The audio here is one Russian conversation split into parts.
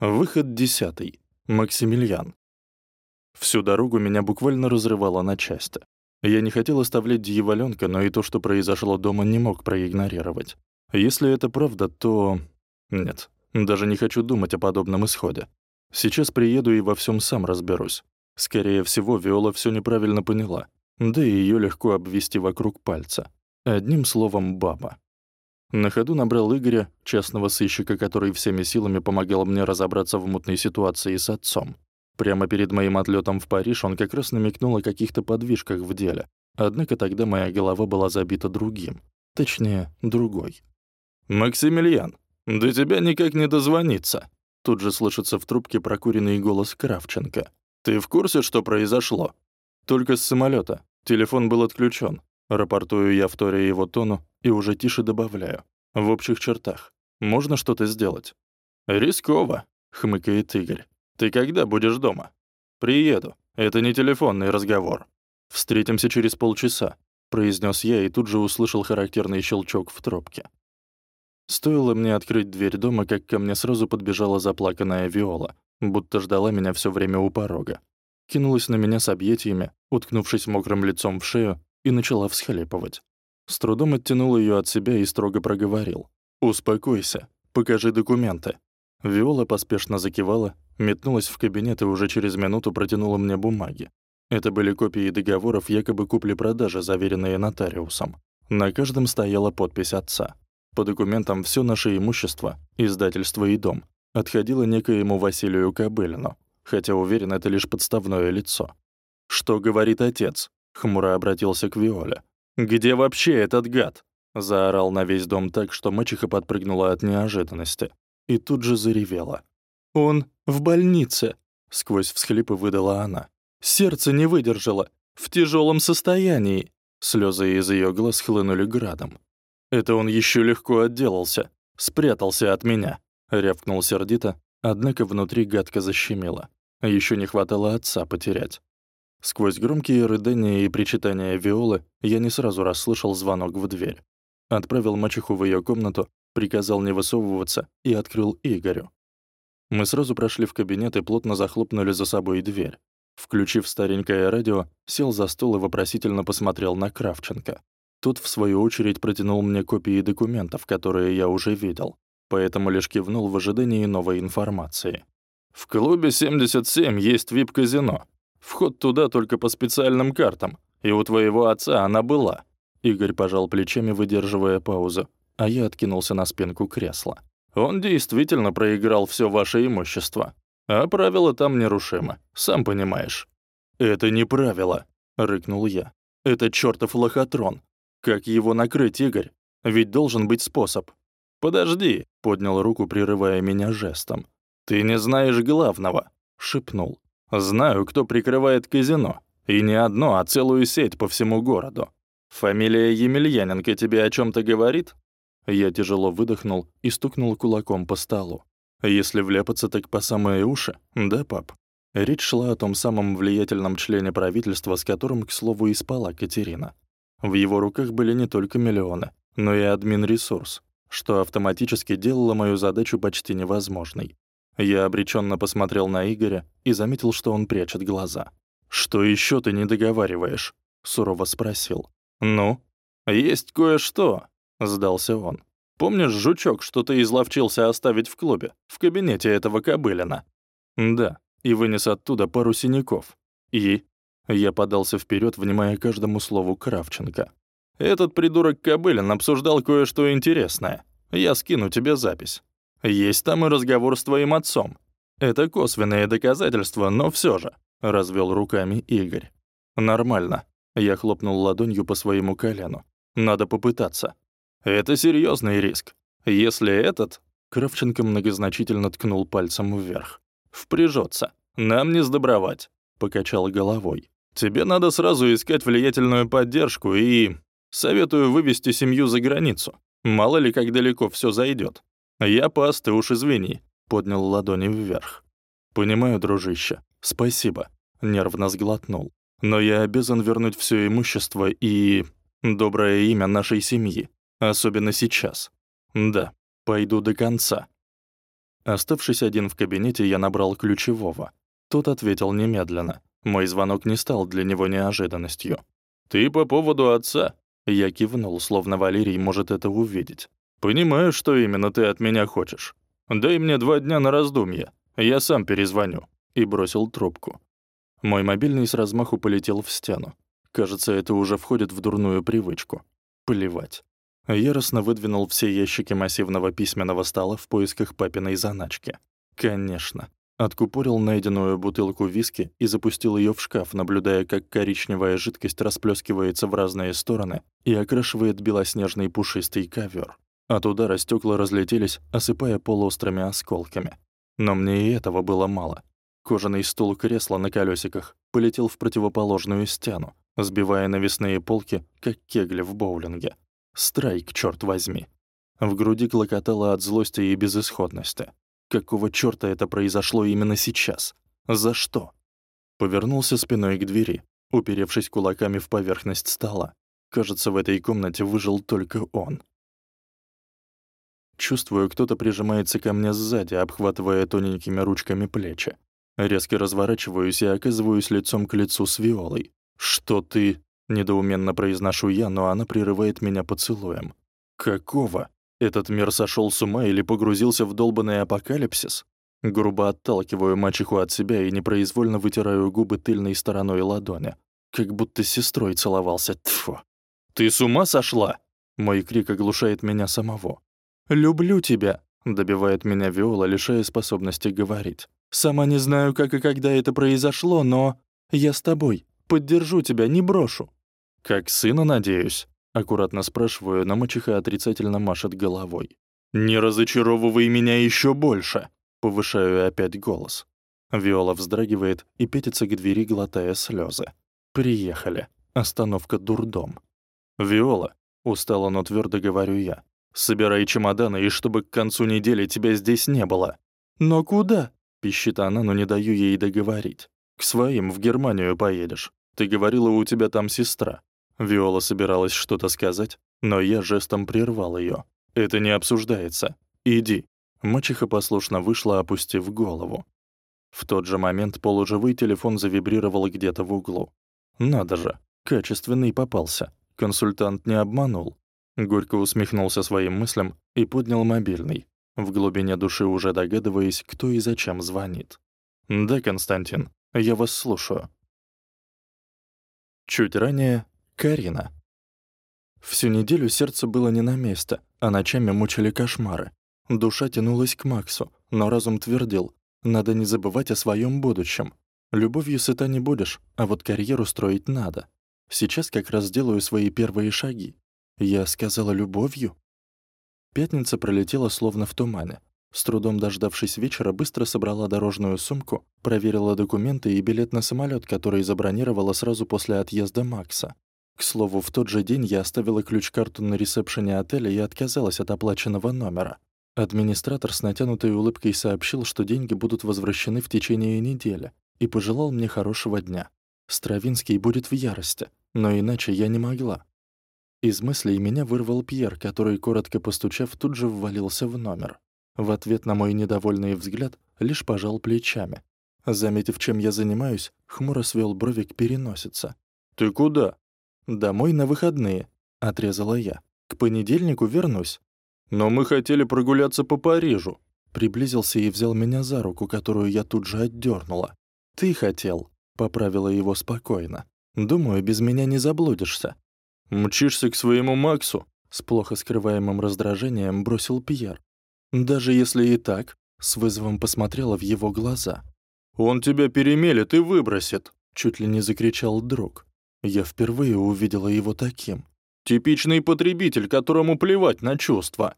Выход десятый. Максимилиан. Всю дорогу меня буквально разрывало на части. Я не хотел оставлять дьяволёнка, но и то, что произошло дома, не мог проигнорировать. Если это правда, то... Нет, даже не хочу думать о подобном исходе. Сейчас приеду и во всем сам разберусь. Скорее всего, Виола все неправильно поняла. Да и ее легко обвести вокруг пальца. Одним словом, баба. На ходу набрал Игоря, частного сыщика, который всеми силами помогал мне разобраться в мутной ситуации с отцом. Прямо перед моим отлетом в Париж он как раз намекнул о каких-то подвижках в деле. Однако тогда моя голова была забита другим. Точнее, другой. «Максимилиан, до тебя никак не дозвониться!» Тут же слышится в трубке прокуренный голос Кравченко. «Ты в курсе, что произошло?» «Только с самолета. Телефон был отключен. Рапортую я вторя его тону и уже тише добавляю. В общих чертах. Можно что-то сделать? «Рисково», — хмыкает Игорь. «Ты когда будешь дома?» «Приеду. Это не телефонный разговор. Встретимся через полчаса», — произнес я и тут же услышал характерный щелчок в трубке. Стоило мне открыть дверь дома, как ко мне сразу подбежала заплаканная Виола, будто ждала меня все время у порога. Кинулась на меня с объятиями, уткнувшись мокрым лицом в шею и начала всхлипывать. С трудом оттянул ее от себя и строго проговорил. «Успокойся, покажи документы». Виола поспешно закивала, метнулась в кабинет и уже через минуту протянула мне бумаги. Это были копии договоров якобы купли-продажи, заверенные нотариусом. На каждом стояла подпись отца. По документам все наше имущество, издательство и дом, отходило некоему Василию Кобылину, хотя уверен, это лишь подставное лицо. «Что говорит отец?» Хмуро обратился к Виоле. «Где вообще этот гад?» Заорал на весь дом так, что мачеха подпрыгнула от неожиданности. И тут же заревела. «Он в больнице!» Сквозь всхлипы выдала она. «Сердце не выдержало! В тяжелом состоянии!» Слезы из ее глаз хлынули градом. «Это он еще легко отделался. Спрятался от меня!» Рявкнул сердито, однако внутри гадко защемило. Еще не хватало отца потерять. Сквозь громкие рыдания и причитания Виолы я не сразу расслышал звонок в дверь. Отправил мачеху в ее комнату, приказал не высовываться и открыл Игорю. Мы сразу прошли в кабинет и плотно захлопнули за собой дверь. Включив старенькое радио, сел за стол и вопросительно посмотрел на Кравченко. Тот, в свою очередь, протянул мне копии документов, которые я уже видел, поэтому лишь кивнул в ожидании новой информации. «В клубе 77 есть вип-казино. Вход туда только по специальным картам, и у твоего отца она была». Игорь пожал плечами, выдерживая паузу, а я откинулся на спинку кресла. «Он действительно проиграл все ваше имущество. А правила там нерушимы, сам понимаешь». «Это не правило», — рыкнул я. «Это чертов лохотрон. Как его накрыть, Игорь? Ведь должен быть способ». «Подожди», — поднял руку, прерывая меня жестом. «Ты не знаешь главного», — шепнул. Знаю, кто прикрывает казино. И не одно, а целую сеть по всему городу. Фамилия Емельяненко тебе о чем то говорит?» Я тяжело выдохнул и стукнул кулаком по столу. «Если вляпаться, так по самые уши, да, пап?» Речь шла о том самом влиятельном члене правительства, с которым, к слову, и спала Катерина. В его руках были не только миллионы, но и админ-ресурс, что автоматически делало мою задачу почти невозможной. Я обреченно посмотрел на Игоря и заметил, что он прячет глаза. «Что еще ты не договариваешь?» — сурово спросил. «Ну?» «Есть кое-что», — сдался он. «Помнишь, жучок, что ты изловчился оставить в клубе, в кабинете этого кобылина?» «Да, и вынес оттуда пару синяков. И?» Я подался вперед, внимая каждому слову Кравченко. «Этот придурок Кобылин обсуждал кое-что интересное. Я скину тебе запись. Есть там и разговор с твоим отцом. Это косвенные доказательства, но все же», — развел руками Игорь. «Нормально». Я хлопнул ладонью по своему колену. «Надо попытаться». «Это серьезный риск. Если этот...» Кравченко многозначительно ткнул пальцем вверх. «Впряжется. Нам не сдобровать», — покачал головой. «Тебе надо сразу искать влиятельную поддержку и... Советую вывести семью за границу. Мало ли, как далеко все зайдет. «Я пас, ты уж извини», — поднял ладони вверх. «Понимаю, дружище. Спасибо», — нервно сглотнул. «Но я обязан вернуть все имущество и... доброе имя нашей семьи. Особенно сейчас. Да, пойду до конца». Оставшись один в кабинете, я набрал ключевого. Тот ответил немедленно. Мой звонок не стал для него неожиданностью. «Ты по поводу отца?» Я кивнул, словно Валерий может это увидеть. «Понимаю, что именно ты от меня хочешь. Дай мне два дня на раздумье. Я сам перезвоню». И бросил трубку. Мой мобильный с размаху полетел в стену. Кажется, это уже входит в дурную привычку. Плевать. Яростно выдвинул все ящики массивного письменного стола в поисках папиной заначки. Конечно. Откупорил найденную бутылку виски и запустил ее в шкаф, наблюдая, как коричневая жидкость расплескивается в разные стороны и окрашивает белоснежный пушистый ковер. От удара стекла разлетелись, осыпая пол острыми осколками. Но мне и этого было мало. Кожаный стул кресла на колесиках полетел в противоположную стену, сбивая навесные полки, как кегли в боулинге. Страйк, черт возьми. В груди клокотало от злости и безысходности. Какого чёрта это произошло именно сейчас? За что? Повернулся спиной к двери, уперевшись кулаками в поверхность стола. Кажется, в этой комнате выжил только он. Чувствую, кто-то прижимается ко мне сзади, обхватывая тоненькими ручками плечи. Резко разворачиваюсь и оказываюсь лицом к лицу с Виолой. «Что ты?» — недоуменно произношу я, но она прерывает меня поцелуем. «Какого? Этот мир сошел с ума или погрузился в долбанный апокалипсис?» Грубо отталкиваю мачеху от себя и непроизвольно вытираю губы тыльной стороной ладони. Как будто с сестрой целовался. Тьфу. «Ты с ума сошла?» Мой крик оглушает меня самого. «Люблю тебя», — добивает меня Виола, лишая способности говорить. Сама не знаю, как и когда это произошло, но я с тобой. Поддержу тебя, не брошу». «Как сына, надеюсь?» — аккуратно спрашиваю, но мачеха отрицательно машет головой. «Не разочаровывай меня еще больше!» — повышаю опять голос. Виола вздрагивает и пятится к двери, глотая слезы. «Приехали. Остановка дурдом». «Виола», — устало, но твердо говорю я, «собирай чемоданы, и чтобы к концу недели тебя здесь не было». «Но куда?» Пищит она, но не даю ей договорить. «К своим в Германию поедешь. Ты говорила, у тебя там сестра». Виола собиралась что-то сказать, но я жестом прервал ее. «Это не обсуждается. Иди». Мачеха послушно вышла, опустив голову. В тот же момент полуживой телефон завибрировал где-то в углу. «Надо же, качественный попался. Консультант не обманул». Горько усмехнулся своим мыслям и поднял мобильный в глубине души уже догадываясь, кто и зачем звонит. «Да, Константин, я вас слушаю». Чуть ранее — Карина. Всю неделю сердце было не на месте, а ночами мучили кошмары. Душа тянулась к Максу, но разум твердил, надо не забывать о своем будущем. Любовью сыта не будешь, а вот карьеру строить надо. Сейчас как раз делаю свои первые шаги. Я сказала любовью? Пятница пролетела словно в тумане. С трудом дождавшись вечера, быстро собрала дорожную сумку, проверила документы и билет на самолет, который забронировала сразу после отъезда Макса. К слову, в тот же день я оставила ключ-карту на ресепшене отеля и отказалась от оплаченного номера. Администратор с натянутой улыбкой сообщил, что деньги будут возвращены в течение недели, и пожелал мне хорошего дня. Стравинский будет в ярости, но иначе я не могла. Из мыслей меня вырвал Пьер, который, коротко постучав, тут же ввалился в номер. В ответ на мой недовольный взгляд лишь пожал плечами. Заметив, чем я занимаюсь, хмуро свел брови к переносице. «Ты куда?» «Домой на выходные», — отрезала я. «К понедельнику вернусь». «Но мы хотели прогуляться по Парижу». Приблизился и взял меня за руку, которую я тут же отдернула. «Ты хотел», — поправила его спокойно. «Думаю, без меня не заблудишься. «Мчишься к своему Максу?» — с плохо скрываемым раздражением бросил Пьер. «Даже если и так», — с вызовом посмотрела в его глаза. «Он тебя перемелет и выбросит», — чуть ли не закричал друг. Я впервые увидела его таким. «Типичный потребитель, которому плевать на чувства».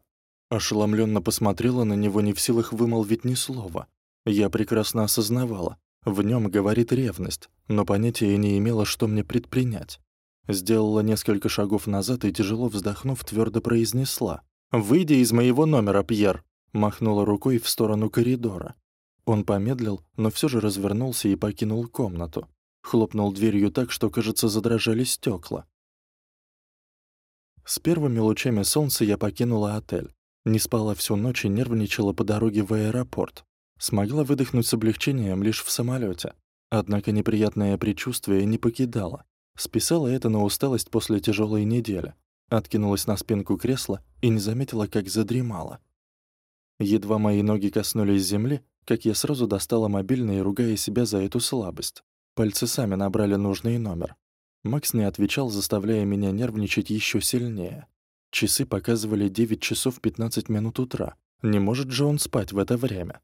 Ошеломленно посмотрела на него, не в силах вымолвить ни слова. Я прекрасно осознавала. В нем говорит ревность, но понятия не имела, что мне предпринять. Сделала несколько шагов назад и, тяжело вздохнув, твердо произнесла. «Выйди из моего номера, Пьер!» Махнула рукой в сторону коридора. Он помедлил, но все же развернулся и покинул комнату. Хлопнул дверью так, что, кажется, задрожали стекла. С первыми лучами солнца я покинула отель. Не спала всю ночь и нервничала по дороге в аэропорт. Смогла выдохнуть с облегчением лишь в самолете. Однако неприятное предчувствие не покидало. Списала это на усталость после тяжелой недели. Откинулась на спинку кресла и не заметила, как задремала. Едва мои ноги коснулись земли, как я сразу достала мобильный, ругая себя за эту слабость. Пальцы сами набрали нужный номер. Макс не отвечал, заставляя меня нервничать еще сильнее. Часы показывали 9 часов 15 минут утра. Не может же он спать в это время?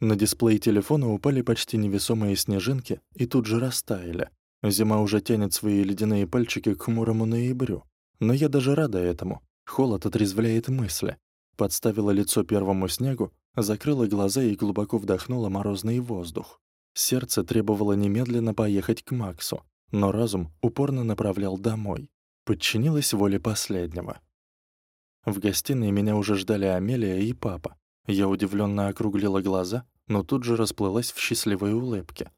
На дисплей телефона упали почти невесомые снежинки и тут же растаяли. Зима уже тянет свои ледяные пальчики к хмурому ноябрю. Но я даже рада этому. Холод отрезвляет мысли. Подставила лицо первому снегу, закрыла глаза и глубоко вдохнула морозный воздух. Сердце требовало немедленно поехать к Максу, но разум упорно направлял домой. Подчинилась воле последнего. В гостиной меня уже ждали Амелия и папа. Я удивленно округлила глаза, но тут же расплылась в счастливой улыбке.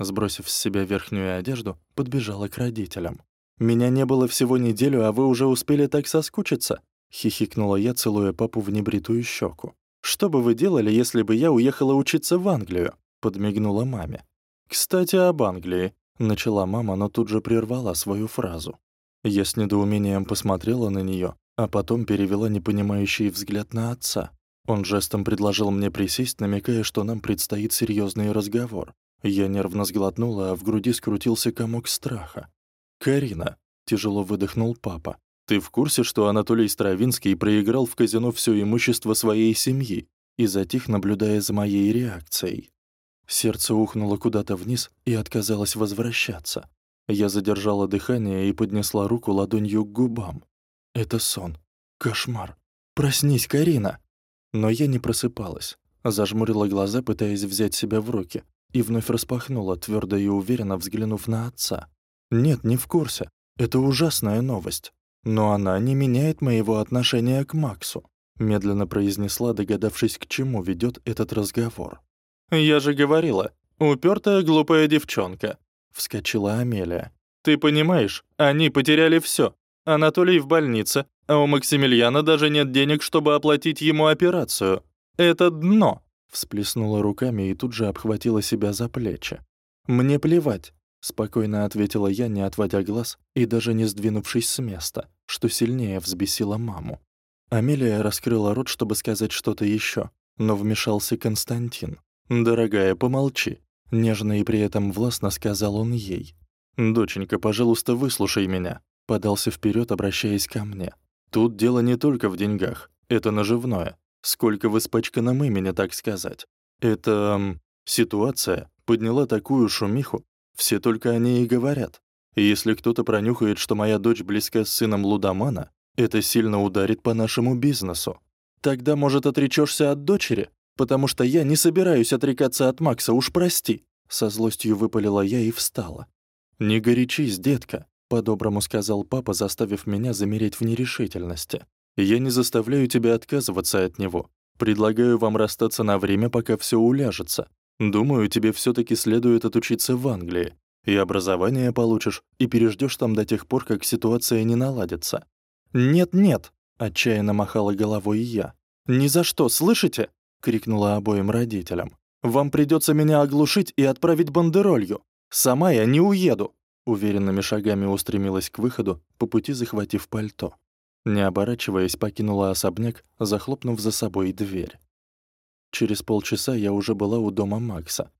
Сбросив с себя верхнюю одежду, подбежала к родителям. «Меня не было всего неделю, а вы уже успели так соскучиться?» — хихикнула я, целуя папу в небритую щеку. «Что бы вы делали, если бы я уехала учиться в Англию?» — подмигнула маме. «Кстати, об Англии», — начала мама, но тут же прервала свою фразу. Я с недоумением посмотрела на нее, а потом перевела непонимающий взгляд на отца. Он жестом предложил мне присесть, намекая, что нам предстоит серьезный разговор. Я нервно сглотнула, а в груди скрутился комок страха. «Карина», — тяжело выдохнул папа, «ты в курсе, что Анатолий Стравинский проиграл в казино все имущество своей семьи?» и затих, наблюдая за моей реакцией. Сердце ухнуло куда-то вниз и отказалось возвращаться. Я задержала дыхание и поднесла руку ладонью к губам. «Это сон. Кошмар. Проснись, Карина!» Но я не просыпалась. Зажмурила глаза, пытаясь взять себя в руки, и вновь распахнула, твердо и уверенно взглянув на отца. «Нет, не в курсе. Это ужасная новость. Но она не меняет моего отношения к Максу», медленно произнесла, догадавшись, к чему ведет этот разговор. «Я же говорила, упертая глупая девчонка», — вскочила Амелия. «Ты понимаешь, они потеряли все. Анатолий в больнице, а у Максимилиана даже нет денег, чтобы оплатить ему операцию. Это дно!» Всплеснула руками и тут же обхватила себя за плечи. «Мне плевать», — спокойно ответила я, не отводя глаз и даже не сдвинувшись с места, что сильнее взбесило маму. Амелия раскрыла рот, чтобы сказать что-то еще, но вмешался Константин. «Дорогая, помолчи», — нежно и при этом властно сказал он ей. «Доченька, пожалуйста, выслушай меня подался вперед, обращаясь ко мне. «Тут дело не только в деньгах. Это наживное. Сколько в испачканном имени, так сказать. Это... М, ситуация подняла такую шумиху. Все только о ней и говорят. Если кто-то пронюхает, что моя дочь близка с сыном Лудомана, это сильно ударит по нашему бизнесу. Тогда, может, отречешься от дочери? Потому что я не собираюсь отрекаться от Макса, уж прости». Со злостью выпалила я и встала. «Не горячись, детка. По-доброму сказал папа, заставив меня замереть в нерешительности. «Я не заставляю тебя отказываться от него. Предлагаю вам расстаться на время, пока все уляжется. Думаю, тебе все таки следует отучиться в Англии. И образование получишь, и переждешь там до тех пор, как ситуация не наладится». «Нет-нет», — отчаянно махала головой я. «Ни за что, слышите?» — крикнула обоим родителям. «Вам придется меня оглушить и отправить бандеролью. Сама я не уеду. Уверенными шагами устремилась к выходу, по пути захватив пальто. Не оборачиваясь, покинула особняк, захлопнув за собой дверь. Через полчаса я уже была у дома Макса.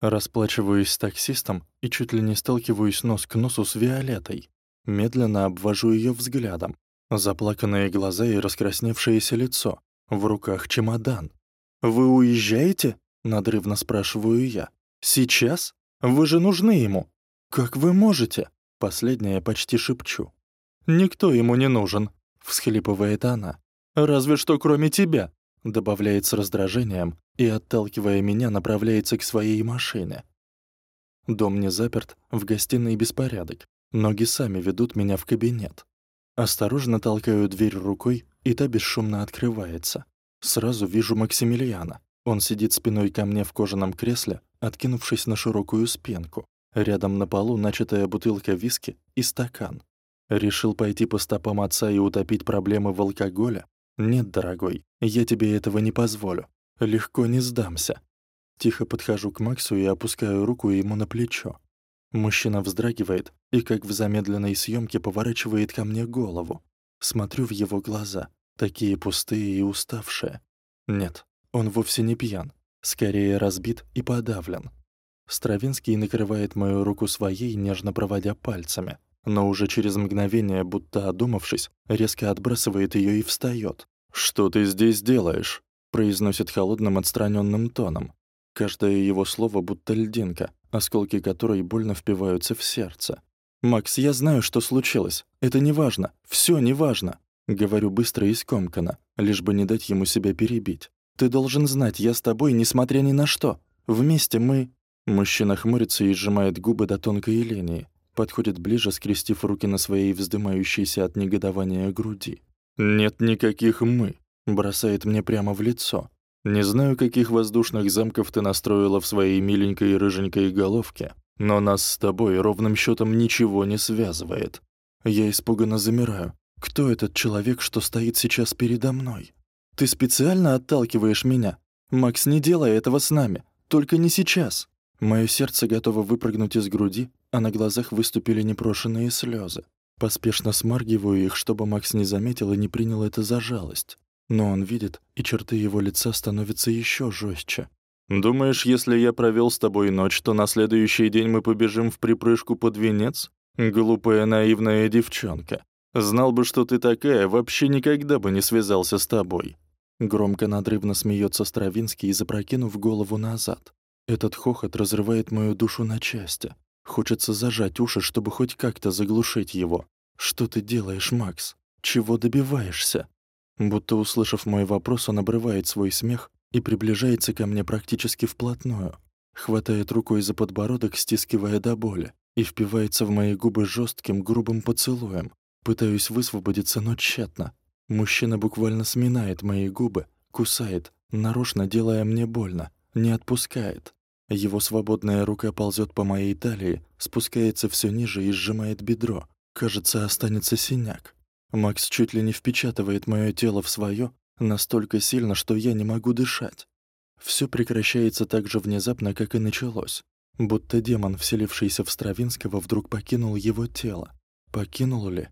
Расплачиваюсь с таксистом и чуть ли не сталкиваюсь нос к носу с Виолетой. Медленно обвожу ее взглядом. Заплаканные глаза и раскрасневшееся лицо. В руках чемодан. «Вы уезжаете?» — надрывно спрашиваю я. «Сейчас? Вы же нужны ему!» «Как вы можете?» — последнее почти шепчу. «Никто ему не нужен», — всхлипывает она. «Разве что кроме тебя», — добавляет с раздражением и, отталкивая меня, направляется к своей машине. Дом не заперт, в гостиной беспорядок. Ноги сами ведут меня в кабинет. Осторожно толкаю дверь рукой, и та бесшумно открывается. Сразу вижу Максимилиана. Он сидит спиной ко мне в кожаном кресле, откинувшись на широкую спинку. Рядом на полу начатая бутылка виски и стакан. Решил пойти по стопам отца и утопить проблемы в алкоголе? «Нет, дорогой, я тебе этого не позволю. Легко не сдамся». Тихо подхожу к Максу и опускаю руку ему на плечо. Мужчина вздрагивает и, как в замедленной съемке, поворачивает ко мне голову. Смотрю в его глаза, такие пустые и уставшие. Нет, он вовсе не пьян, скорее разбит и подавлен. Стравинский накрывает мою руку своей, нежно проводя пальцами, но уже через мгновение, будто одумавшись, резко отбрасывает ее и встает. «Что ты здесь делаешь?» — произносит холодным отстраненным тоном. Каждое его слово будто льдинка, осколки которой больно впиваются в сердце. «Макс, я знаю, что случилось. Это не важно. Всё не важно». Говорю быстро и скомканно, лишь бы не дать ему себя перебить. «Ты должен знать, я с тобой, несмотря ни на что. Вместе мы...» Мужчина хмурится и сжимает губы до тонкой линии. Подходит ближе, скрестив руки на своей вздымающейся от негодования груди. «Нет никаких «мы», — бросает мне прямо в лицо. Не знаю, каких воздушных замков ты настроила в своей миленькой рыженькой головке, но нас с тобой ровным счетом ничего не связывает. Я испуганно замираю. Кто этот человек, что стоит сейчас передо мной? Ты специально отталкиваешь меня? Макс, не делай этого с нами. Только не сейчас. Моё сердце готово выпрыгнуть из груди, а на глазах выступили непрошенные слезы. Поспешно смаргиваю их, чтобы Макс не заметил и не принял это за жалость. Но он видит, и черты его лица становятся еще жестче. «Думаешь, если я провел с тобой ночь, то на следующий день мы побежим в припрыжку под венец? Глупая наивная девчонка. Знал бы, что ты такая, вообще никогда бы не связался с тобой». Громко надрывно смеется Стравинский, запрокинув голову назад. Этот хохот разрывает мою душу на части. Хочется зажать уши, чтобы хоть как-то заглушить его. «Что ты делаешь, Макс? Чего добиваешься?» Будто услышав мой вопрос, он обрывает свой смех и приближается ко мне практически вплотную, хватает рукой за подбородок, стискивая до боли, и впивается в мои губы жестким, грубым поцелуем. Пытаюсь высвободиться, но тщетно. Мужчина буквально сминает мои губы, кусает, нарочно делая мне больно, не отпускает. Его свободная рука ползет по моей талии, спускается все ниже и сжимает бедро. Кажется, останется синяк. Макс чуть ли не впечатывает моё тело в своё настолько сильно, что я не могу дышать. Всё прекращается так же внезапно, как и началось. Будто демон, вселившийся в Стравинского, вдруг покинул его тело. Покинул ли?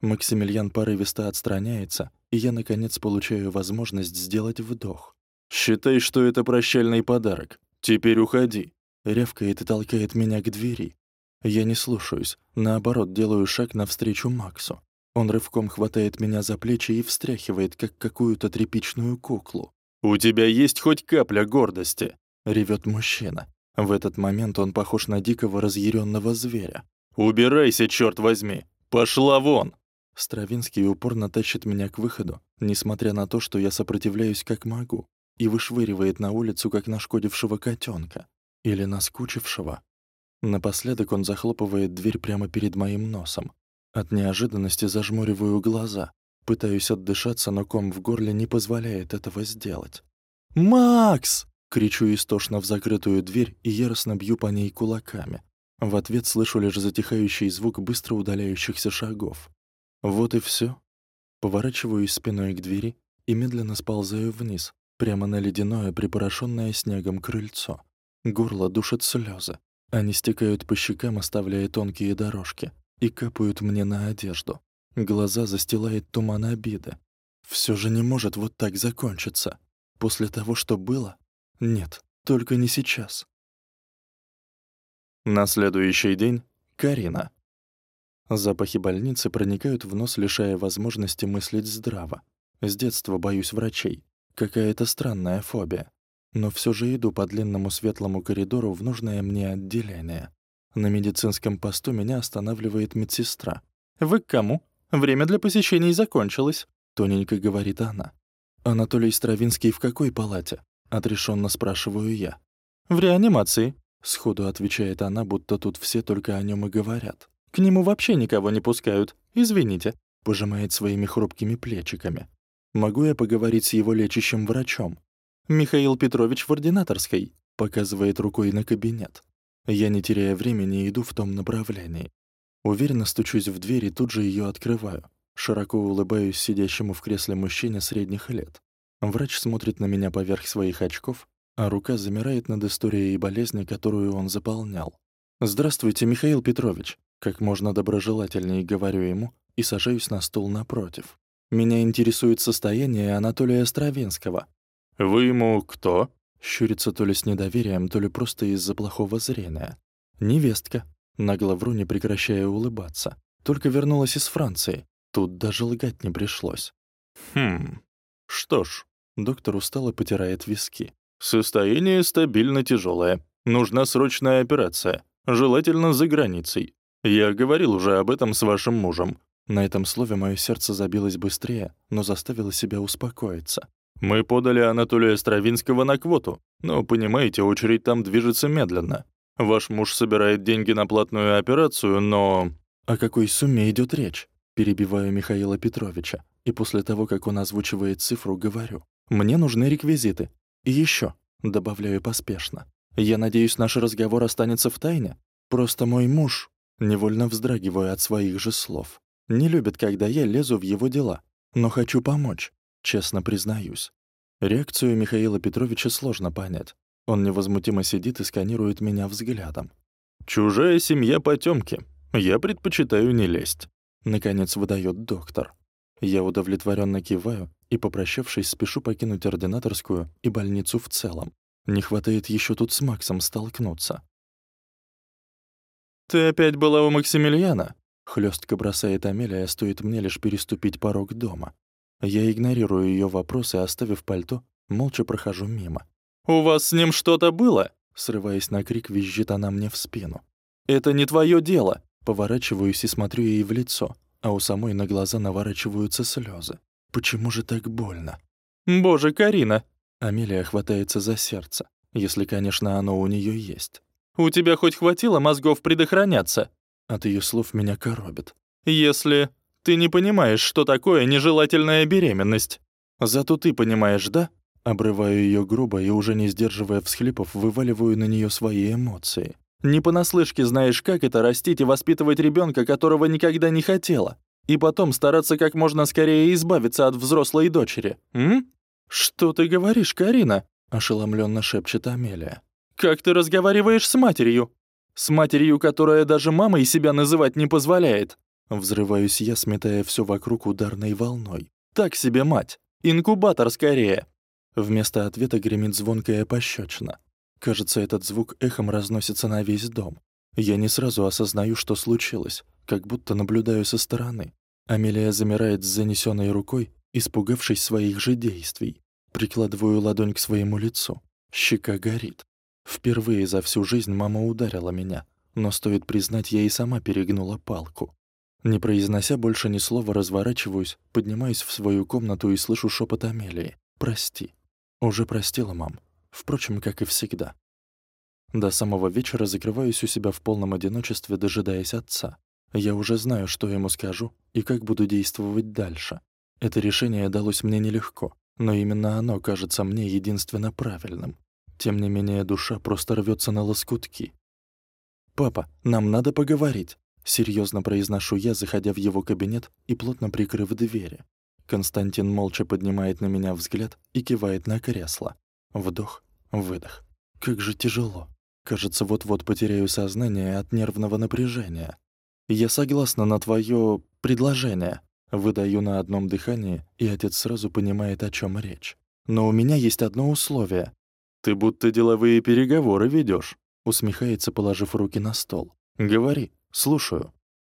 Максимилиан порывисто отстраняется, и я, наконец, получаю возможность сделать вдох. «Считай, что это прощальный подарок. Теперь уходи», — рявкает и толкает меня к двери. Я не слушаюсь, наоборот, делаю шаг навстречу Максу. Он рывком хватает меня за плечи и встряхивает, как какую-то тряпичную куклу. «У тебя есть хоть капля гордости?» — ревет мужчина. В этот момент он похож на дикого разъяренного зверя. «Убирайся, черт возьми! Пошла вон!» Стравинский упорно тащит меня к выходу, несмотря на то, что я сопротивляюсь как могу, и вышвыривает на улицу, как нашкодившего котенка Или наскучившего. Напоследок он захлопывает дверь прямо перед моим носом. От неожиданности зажмуриваю глаза. Пытаюсь отдышаться, но ком в горле не позволяет этого сделать. «Макс!» — кричу истошно в закрытую дверь и яростно бью по ней кулаками. В ответ слышу лишь затихающий звук быстро удаляющихся шагов. Вот и все. Поворачиваюсь спиной к двери и медленно сползаю вниз, прямо на ледяное, припорошенное снегом крыльцо. Горло душат слезы. Они стекают по щекам, оставляя тонкие дорожки и капают мне на одежду. Глаза застилает туман обиды. Все же не может вот так закончиться. После того, что было? Нет, только не сейчас. На следующий день — Карина. Запахи больницы проникают в нос, лишая возможности мыслить здраво. С детства боюсь врачей. Какая-то странная фобия. Но все же иду по длинному светлому коридору в нужное мне отделение. На медицинском посту меня останавливает медсестра. «Вы к кому? Время для посещений закончилось», — тоненько говорит она. «Анатолий Стравинский в какой палате?» — отрешенно спрашиваю я. «В реанимации», — сходу отвечает она, будто тут все только о нем и говорят. «К нему вообще никого не пускают. Извините», — пожимает своими хрупкими плечиками. «Могу я поговорить с его лечащим врачом?» «Михаил Петрович в ординаторской», — показывает рукой на кабинет. Я, не теряя времени, иду в том направлении. Уверенно стучусь в дверь и тут же ее открываю. широко улыбаюсь сидящему в кресле мужчине средних лет. Врач смотрит на меня поверх своих очков, а рука замирает над историей болезни, которую он заполнял. «Здравствуйте, Михаил Петрович!» Как можно доброжелательнее говорю ему и сажаюсь на стул напротив. Меня интересует состояние Анатолия Стравинского. «Вы ему кто?» Щурится то ли с недоверием, то ли просто из-за плохого зрения. «Невестка». Нагло вру, не прекращая улыбаться. Только вернулась из Франции. Тут даже лгать не пришлось. «Хм... Что ж...» Доктор устало потирает виски. «Состояние стабильно тяжелое. Нужна срочная операция. Желательно за границей. Я говорил уже об этом с вашим мужем». На этом слове мое сердце забилось быстрее, но заставило себя успокоиться. «Мы подали Анатолия Стравинского на квоту, но, понимаете, очередь там движется медленно. Ваш муж собирает деньги на платную операцию, но...» «О какой сумме идет речь?» Перебиваю Михаила Петровича, и после того, как он озвучивает цифру, говорю. «Мне нужны реквизиты. И еще, добавляю поспешно. Я надеюсь, наш разговор останется в тайне. Просто мой муж, невольно вздрагиваю от своих же слов, не любит, когда я лезу в его дела. Но хочу помочь. Честно признаюсь. Реакцию Михаила Петровича сложно понять. Он невозмутимо сидит и сканирует меня взглядом. «Чужая семья потёмки. Я предпочитаю не лезть», — наконец выдает доктор. Я удовлетворенно киваю и, попрощавшись, спешу покинуть ординаторскую и больницу в целом. Не хватает еще тут с Максом столкнуться. «Ты опять была у Максимилиана?» Хлёстко бросает Амелия, стоит мне лишь переступить порог дома. Я игнорирую ее вопросы, оставив пальто, молча прохожу мимо. «У вас с ним что-то было?» Срываясь на крик, визжит она мне в спину. «Это не твое дело!» Поворачиваюсь и смотрю ей в лицо, а у самой на глаза наворачиваются слезы. Почему же так больно? «Боже, Карина!» Амелия хватается за сердце, если, конечно, оно у нее есть. «У тебя хоть хватило мозгов предохраняться?» От ее слов меня коробит. «Если ты не понимаешь, что такое нежелательная беременность. Зато ты понимаешь, да?» Обрываю ее грубо и, уже не сдерживая всхлипов, вываливаю на нее свои эмоции. «Не понаслышке знаешь, как это растить и воспитывать ребенка, которого никогда не хотела, и потом стараться как можно скорее избавиться от взрослой дочери, м? «Что ты говоришь, Карина?» — ошеломленно шепчет Амелия. «Как ты разговариваешь с матерью? С матерью, которая даже мамой себя называть не позволяет?» Взрываюсь я, сметая все вокруг ударной волной. «Так себе мать! Инкубатор скорее!» Вместо ответа гремит звонкая пощечина. Кажется, этот звук эхом разносится на весь дом. Я не сразу осознаю, что случилось, как будто наблюдаю со стороны. Амелия замирает с занесенной рукой, испугавшись своих же действий. Прикладываю ладонь к своему лицу. Щека горит. Впервые за всю жизнь мама ударила меня, но стоит признать, я и сама перегнула палку. Не произнося больше ни слова, разворачиваюсь, поднимаюсь в свою комнату и слышу шепот Амелии. «Прости». Уже простила, мам. Впрочем, как и всегда. До самого вечера закрываюсь у себя в полном одиночестве, дожидаясь отца. Я уже знаю, что ему скажу и как буду действовать дальше. Это решение далось мне нелегко, но именно оно кажется мне единственно правильным. Тем не менее, душа просто рвется на лоскутки. «Папа, нам надо поговорить», — серьезно произношу я, заходя в его кабинет и плотно прикрыв двери. Константин молча поднимает на меня взгляд и кивает на кресло. Вдох, выдох. Как же тяжело. Кажется, вот-вот потеряю сознание от нервного напряжения. Я согласна на твое предложение. Выдаю на одном дыхании, и отец сразу понимает, о чем речь. Но у меня есть одно условие. Ты будто деловые переговоры ведешь, усмехается, положив руки на стол. Говори, слушаю.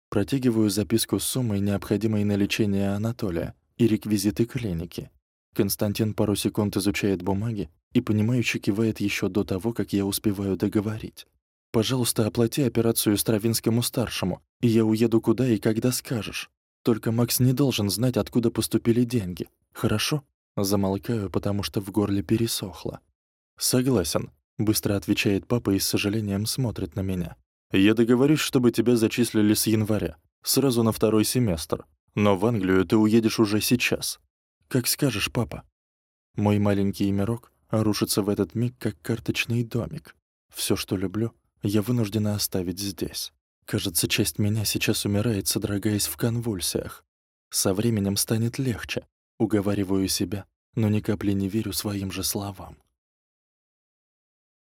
Протягиваю записку с суммой, необходимой на лечение Анатолия, и реквизиты клиники. Константин пару секунд изучает бумаги и, понимающе кивает еще до того, как я успеваю договорить. «Пожалуйста, оплати операцию Стравинскому-старшему, и я уеду куда и когда скажешь. Только Макс не должен знать, откуда поступили деньги. Хорошо?» Замолкаю, потому что в горле пересохло. «Согласен», — быстро отвечает папа и с сожалением смотрит на меня. «Я договорюсь, чтобы тебя зачислили с января, сразу на второй семестр. Но в Англию ты уедешь уже сейчас. «Как скажешь, папа». Мой маленький мирок рушится в этот миг, как карточный домик. Все, что люблю, я вынуждена оставить здесь. Кажется, часть меня сейчас умирает, содрогаясь в конвульсиях. Со временем станет легче. Уговариваю себя, но ни капли не верю своим же словам.